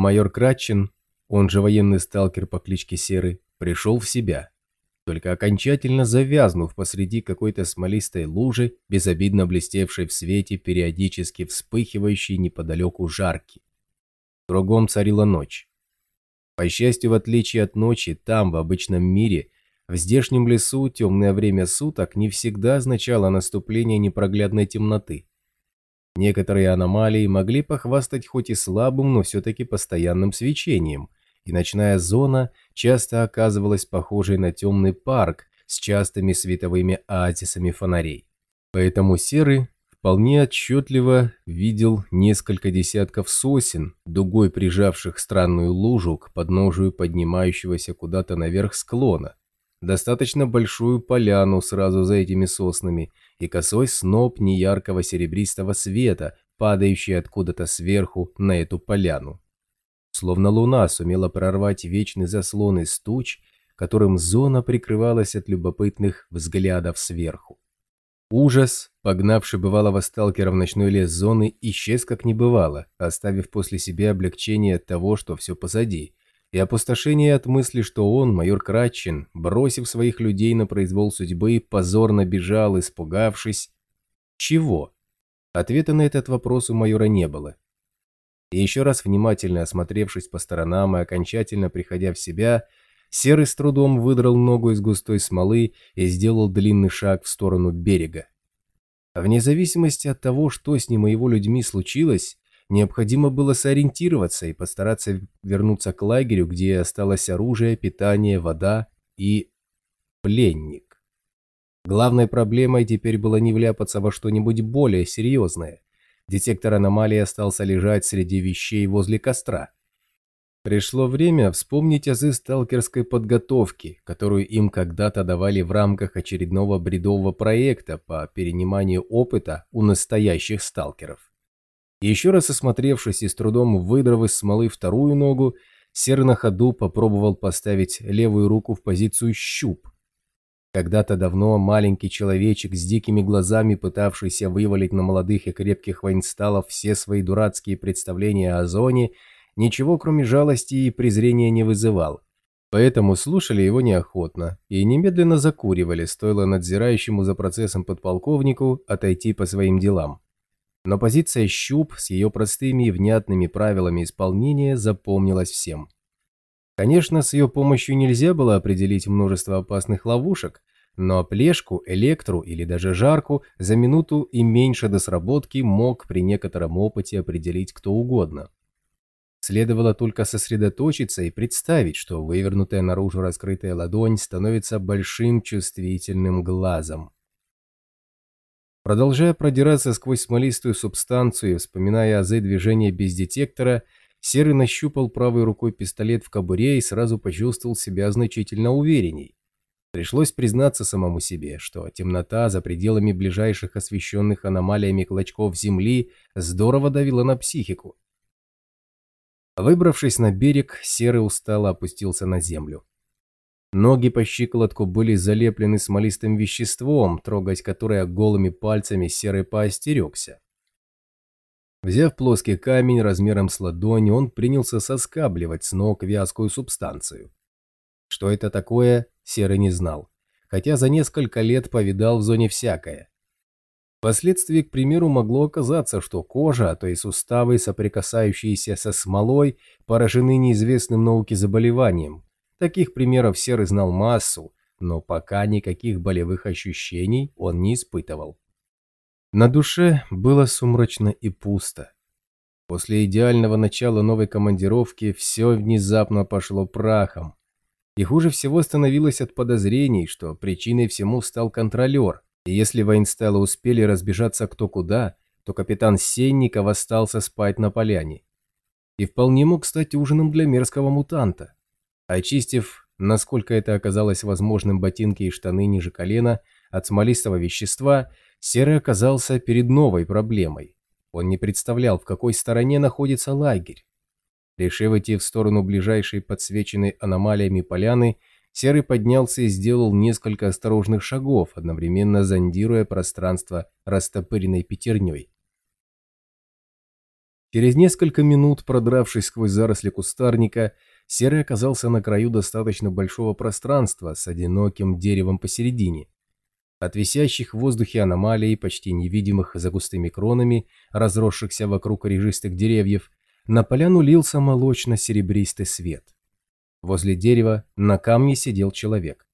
Майор Кратчин, он же военный сталкер по кличке Серый, пришел в себя, только окончательно завязнув посреди какой-то смолистой лужи, безобидно блестевшей в свете, периодически вспыхивающей неподалеку жарки. Кругом царила ночь. По счастью, в отличие от ночи, там, в обычном мире, в здешнем лесу темное время суток не всегда означало наступление непроглядной темноты. Некоторые аномалии могли похвастать хоть и слабым, но все-таки постоянным свечением, и ночная зона часто оказывалась похожей на темный парк с частыми световыми оазисами фонарей. Поэтому Серый вполне отчетливо видел несколько десятков сосен, дугой прижавших странную лужу к подножию поднимающегося куда-то наверх склона, достаточно большую поляну сразу за этими соснами и косой сноп неяркого серебристого света, падающий откуда-то сверху на эту поляну. Словно луна сумела прорвать вечный заслон из туч, которым зона прикрывалась от любопытных взглядов сверху. Ужас, погнавший бывалого сталкера в ночной лес зоны, исчез как не бывало, оставив после себя облегчение от того, что все позади, и опустошение от мысли, что он, майор Кратчин, бросив своих людей на произвол судьбы, позорно бежал, испугавшись. Чего? Ответа на этот вопрос у майора не было. И еще раз внимательно осмотревшись по сторонам и окончательно приходя в себя, Серый с трудом выдрал ногу из густой смолы и сделал длинный шаг в сторону берега. Вне зависимости от того, что с ним и его людьми случилось, Необходимо было сориентироваться и постараться вернуться к лагерю, где осталось оружие, питание, вода и пленник. Главной проблемой теперь было не вляпаться во что-нибудь более серьезное. Детектор аномалии остался лежать среди вещей возле костра. Пришло время вспомнить азы сталкерской подготовки, которую им когда-то давали в рамках очередного бредового проекта по перениманию опыта у настоящих сталкеров. Еще раз осмотревшись и с трудом выдрав из смолы вторую ногу, Серый на ходу попробовал поставить левую руку в позицию щуп. Когда-то давно маленький человечек с дикими глазами, пытавшийся вывалить на молодых и крепких воинсталов все свои дурацкие представления о зоне, ничего кроме жалости и презрения не вызывал. Поэтому слушали его неохотно и немедленно закуривали, стоило надзирающему за процессом подполковнику отойти по своим делам. Но позиция щуп с ее простыми и внятными правилами исполнения запомнилась всем. Конечно, с ее помощью нельзя было определить множество опасных ловушек, но плешку, электру или даже жарку за минуту и меньше до сработки мог при некотором опыте определить кто угодно. Следовало только сосредоточиться и представить, что вывернутая наружу раскрытая ладонь становится большим чувствительным глазом. Продолжая продираться сквозь смолистую субстанцию, вспоминая азы движения без детектора, Серый нащупал правой рукой пистолет в кобуре и сразу почувствовал себя значительно уверенней. Пришлось признаться самому себе, что темнота за пределами ближайших освещенных аномалиями клочков земли здорово давила на психику. Выбравшись на берег, Серый устало опустился на землю. Ноги по щиколотку были залеплены смолистым веществом, трогать которое голыми пальцами серый поостерегся. Взяв плоский камень размером с ладонь, он принялся соскабливать с ног вязкую субстанцию. Что это такое, Серый не знал, хотя за несколько лет повидал в зоне всякое. Впоследствии, к примеру, могло оказаться, что кожа, а то и суставы, соприкасающиеся со смолой, поражены неизвестным науке заболеванием, Таких примеров Серый знал массу, но пока никаких болевых ощущений он не испытывал. На душе было сумрачно и пусто. После идеального начала новой командировки все внезапно пошло прахом. И хуже всего становилось от подозрений, что причиной всему стал контролер. И если воинсталы успели разбежаться кто куда, то капитан Сенников остался спать на поляне. И вполне мог стать ужином для мерзкого мутанта. Очистив, насколько это оказалось возможным, ботинки и штаны ниже колена от смолистого вещества, Серый оказался перед новой проблемой. Он не представлял, в какой стороне находится лагерь. Решив идти в сторону ближайшей подсвеченной аномалиями поляны, Серый поднялся и сделал несколько осторожных шагов, одновременно зондируя пространство растопыренной пятерней. Через несколько минут, продравшись сквозь заросли кустарника, Серый оказался на краю достаточно большого пространства с одиноким деревом посередине. От висящих в воздухе аномалий, почти невидимых за густыми кронами, разросшихся вокруг режистых деревьев, на поляну лился молочно-серебристый свет. Возле дерева на камне сидел человек.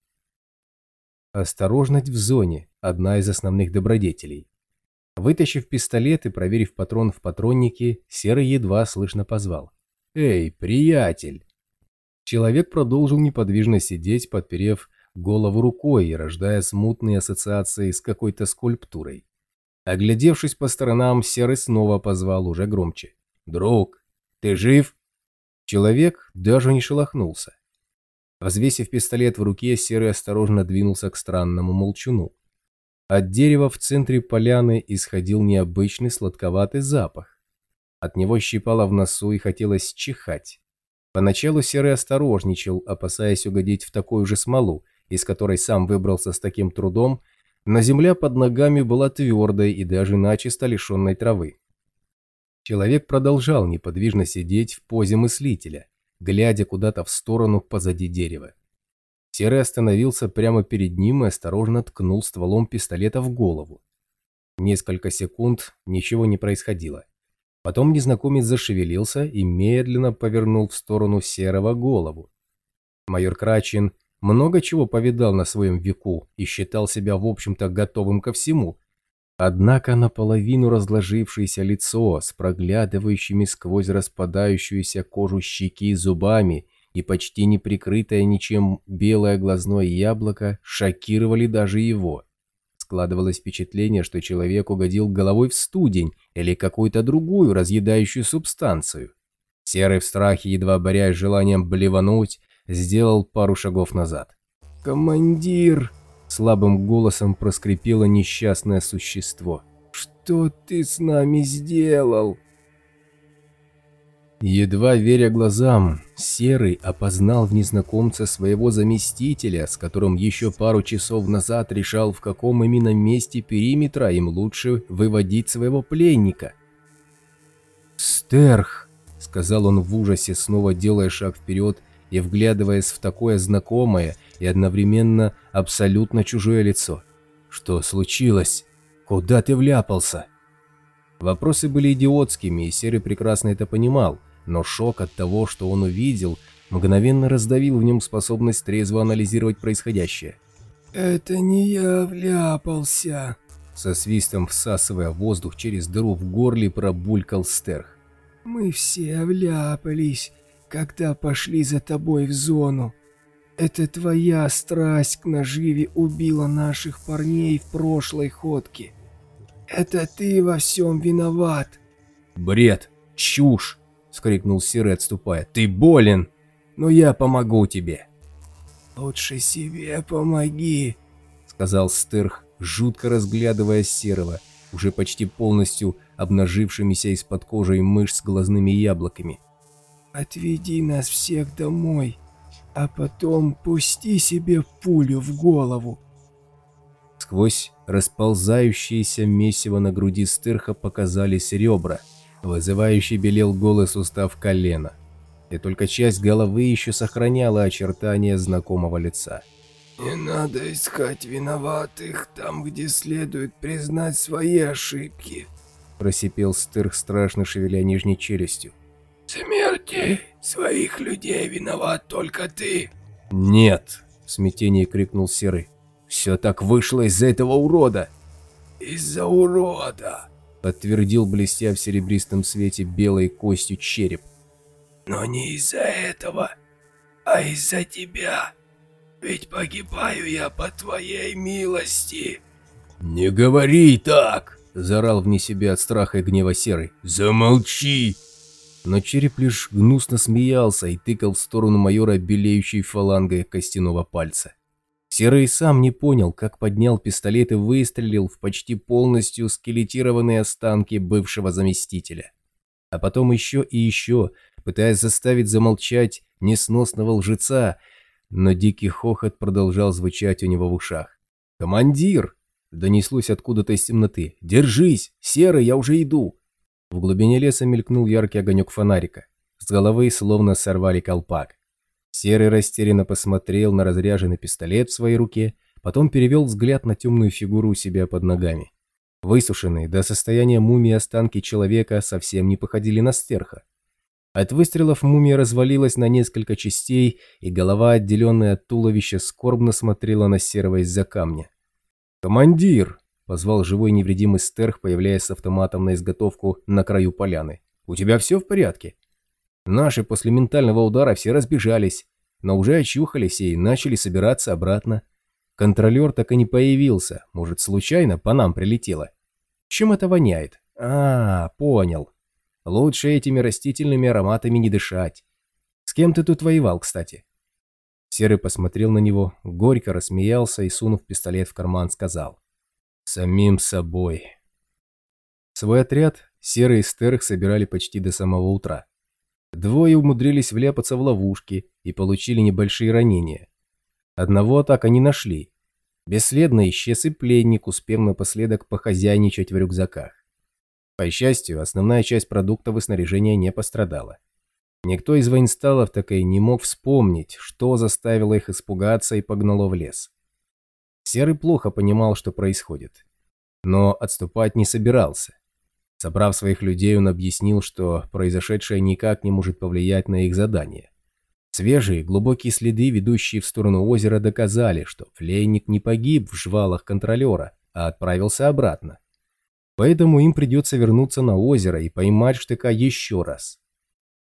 Осторожность в зоне – одна из основных добродетелей. Вытащив пистолет и проверив патрон в патроннике, Серый едва слышно позвал. «Эй, приятель!» Человек продолжил неподвижно сидеть, подперев голову рукой и рождая смутные ассоциации с какой-то скульптурой. Оглядевшись по сторонам, Серый снова позвал уже громче. «Друг, ты жив?» Человек даже не шелохнулся. Взвесив пистолет в руке, Серый осторожно двинулся к странному молчуну. От дерева в центре поляны исходил необычный сладковатый запах. От него щипало в носу и хотелось чихать. Поначалу Серый осторожничал, опасаясь угодить в такую же смолу, из которой сам выбрался с таким трудом, но земля под ногами была твердой и даже начисто лишенной травы. Человек продолжал неподвижно сидеть в позе мыслителя, глядя куда-то в сторону позади дерева. Серый остановился прямо перед ним и осторожно ткнул стволом пистолета в голову. Несколько секунд ничего не происходило. Потом незнакомец зашевелился и медленно повернул в сторону Серого голову. Майор Крачин много чего повидал на своем веку и считал себя, в общем-то, готовым ко всему. Однако наполовину разложившееся лицо с проглядывающими сквозь распадающуюся кожу щеки зубами и почти не прикрытое ничем белое глазное яблоко шокировали даже его. Складывалось впечатление, что человек угодил головой в студень или какую-то другую разъедающую субстанцию. Серый в страхе, едва борясь с желанием блевануть, сделал пару шагов назад. «Командир!» – слабым голосом проскрипело несчастное существо. «Что ты с нами сделал?» Едва веря глазам, Серый опознал в незнакомце своего заместителя, с которым еще пару часов назад решал, в каком именно месте периметра им лучше выводить своего пленника. «Стерх!» — сказал он в ужасе, снова делая шаг вперед и вглядываясь в такое знакомое и одновременно абсолютно чужое лицо. «Что случилось? Куда ты вляпался?» Вопросы были идиотскими, и Серый прекрасно это понимал но шок от того, что он увидел, мгновенно раздавил в нем способность трезво анализировать происходящее. «Это не я вляпался», — со свистом всасывая воздух через дыру в горле пробулькал Стерх. «Мы все вляпались, когда пошли за тобой в зону. Это твоя страсть к наживе убила наших парней в прошлой ходке. Это ты во всем виноват». «Бред! Чушь!» Вскрикнул Сирый, отступая. «Ты болен, но я помогу тебе!» «Лучше себе помоги», — сказал Стырх, жутко разглядывая Серого, уже почти полностью обнажившимися из-под кожи и мышц глазными яблоками. «Отведи нас всех домой, а потом пусти себе пулю в голову». Сквозь расползающееся месиво на груди Стырха показались ребра — Вызывающий белел голый сустав колена, и только часть головы еще сохраняла очертания знакомого лица. «Не надо искать виноватых там, где следует признать свои ошибки», – просипел Стырх, страшно шевеля нижней челюстью. «Смерти своих людей виноват только ты». «Нет!» – в смятении крикнул Серый. «Все так вышло из-за этого урода!» «Из-за урода!» Подтвердил, блестя в серебристом свете белой костью череп. «Но не из-за этого, а из-за тебя. Ведь погибаю я по твоей милости». «Не говори так!» – заорал вне себя от страха и гнева Серый. «Замолчи!» Но череп лишь гнусно смеялся и тыкал в сторону майора белеющей фалангой костяного пальца. Серый сам не понял, как поднял пистолет и выстрелил в почти полностью скелетированные останки бывшего заместителя. А потом еще и еще, пытаясь заставить замолчать несносного лжеца, но дикий хохот продолжал звучать у него в ушах. «Командир!» — донеслось откуда-то из темноты. «Держись! Серый, я уже иду!» В глубине леса мелькнул яркий огонек фонарика. С головы словно сорвали колпак. Серый растерянно посмотрел на разряженный пистолет в своей руке, потом перевел взгляд на темную фигуру у себя под ногами. Высушенные до состояния мумии останки человека совсем не походили на стерха. От выстрелов мумия развалилась на несколько частей, и голова, отделенная от туловища, скорбно смотрела на серого из-за камня. «Командир!» – позвал живой невредимый стерх, появляясь с автоматом на изготовку на краю поляны. «У тебя все в порядке?» Наши после ментального удара все разбежались, но уже очухались и начали собираться обратно. Контролер так и не появился, может, случайно по нам прилетело. Чем это воняет? А, понял. Лучше этими растительными ароматами не дышать. С кем ты тут воевал, кстати? Серый посмотрел на него, горько рассмеялся и, сунув пистолет в карман, сказал. «Самим собой». Свой отряд Серый и Стерх собирали почти до самого утра. Двое умудрились вляпаться в ловушки и получили небольшие ранения. Одного так не нашли. Бесследно исчез и пленник, успев напоследок похозяйничать в рюкзаках. По счастью, основная часть продуктов и снаряжения не пострадала. Никто из воинсталов так и не мог вспомнить, что заставило их испугаться и погнало в лес. Серый плохо понимал, что происходит. Но отступать не собирался. Собрав своих людей, он объяснил, что произошедшее никак не может повлиять на их задание. Свежие, глубокие следы, ведущие в сторону озера, доказали, что пленник не погиб в жвалах контролера, а отправился обратно. Поэтому им придется вернуться на озеро и поймать штыка еще раз.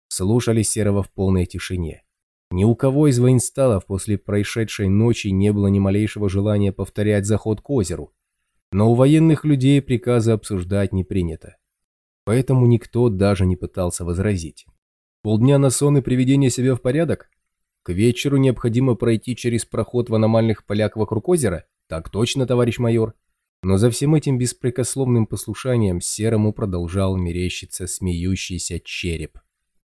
Слушали Серого в полной тишине. Ни у кого из воинсталов после происшедшей ночи не было ни малейшего желания повторять заход к озеру, но у военных людей приказы обсуждать не принято. Поэтому никто даже не пытался возразить. Полдня на сон и приведение себя в порядок? К вечеру необходимо пройти через проход в аномальных полях вокруг озера? Так точно, товарищ майор. Но за всем этим беспрекословным послушанием Серому продолжал мерещиться смеющийся череп.